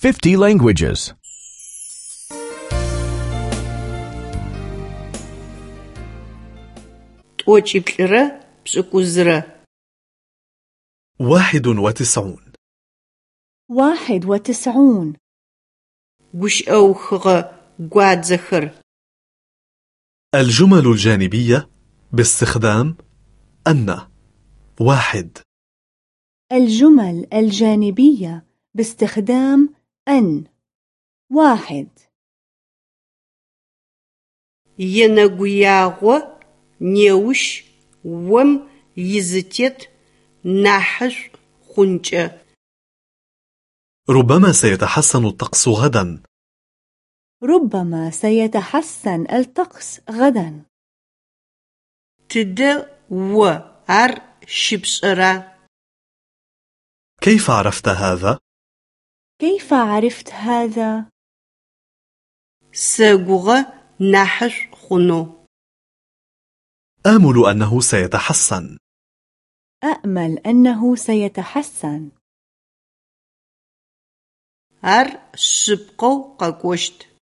50 languages. 'T'oç'iplh'ıre pş'ık'uzıre. واحد وتسعون واحد وتسعون Guş'euxıгъe guadzexer. الجمل الجانبية باستخدام أن واحد الجمل الجانبية باستخدام أن واحد Енэгуягъо неущ ом изытет нахьышӏу хъункӏэ. ربما سيتحسن الطقس غدا ربما سيتحسن الطقس غدا Тыдэ о ар щыпшӏэра? كيف عرفت هذا؟ كيف عرفت هذا؟ ساقوغ نحر خنو. آمل أنه سيتحسن. أأمل أنه سيتحسن. أر شبقو قاكوشت.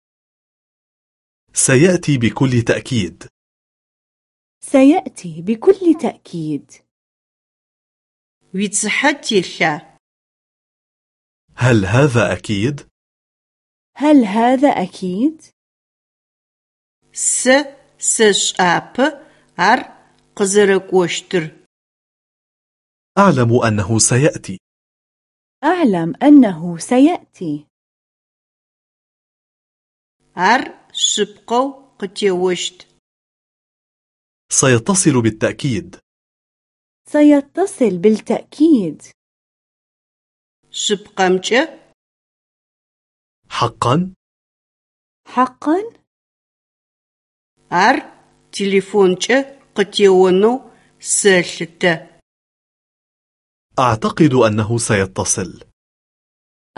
سيأتي بكل تأكيد. سيأتي بكل تأكيد. ويتسحتي هل هذا أكيد؟ هل هذا أكيد؟ س سش أب أر قزرك وشتر. أعلم أنه سيأتي. أعلم أنه سيأتي. أر شبقو قتيوشت سيتصل بالتأكيد. سيتصل بالتأكيد. Шъыпкъэмкӏэ حقا حقا ар телефонкӏэ къытеонэу сэлъытэ. أعتقد أنه سيتصل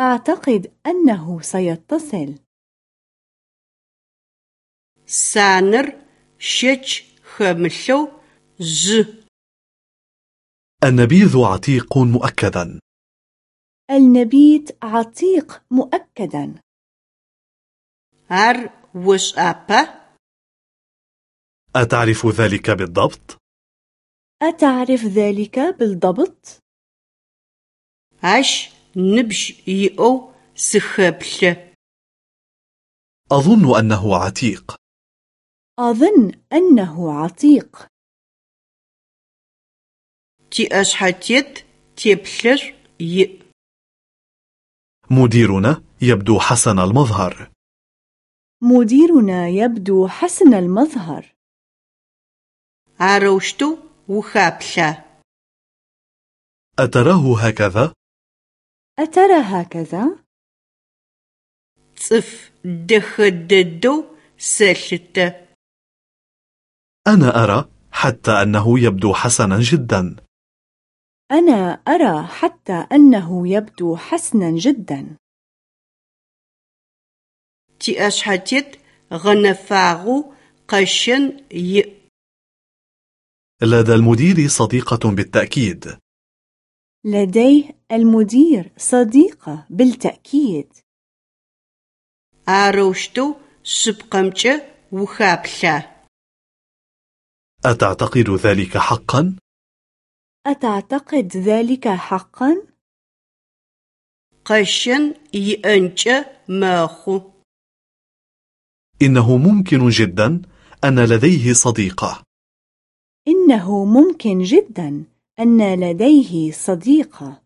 أعتقد أنه سيتصل Саныр щэч хэмылъэу жъы. النبيذ عتيق مؤكدا النبيت عتيق مؤكدا هر وش أبا؟ أتعرف ذلك بالضبط؟ أتعرف ذلك بالضبط؟ عش نبش يو سخبل أظن أنه عتيق أظن أنه عتيق تي أشحتيت تيبلر يؤ مديرنا يبدو حسن المظهر. مديرنا يبدو حسن المظهر. عروشتو وخابشة أتراه هكذا؟ أترى هكذا؟ صف دخددو سلت. أنا أرى حتى أنه يبدو حسنا جدا. أنا أرى حتى أنه يبدو حسنا جدا Тиӏэшъхьэтет гъэнэфагъэу къэщэн иӏ. لدى المدير صديقة بالتأكيد لديه المدير صديقة بالتأكيد Арэущтэу шъыпкъэмкӏэ ухэплъа? أتعتقد ذلك حقا؟ أتعتقد ذلك حقا؟ قشن يأنش ماخو. إنه ممكن جدا أن لديه صديقة. إنه ممكن جدا أن لديه صديقة.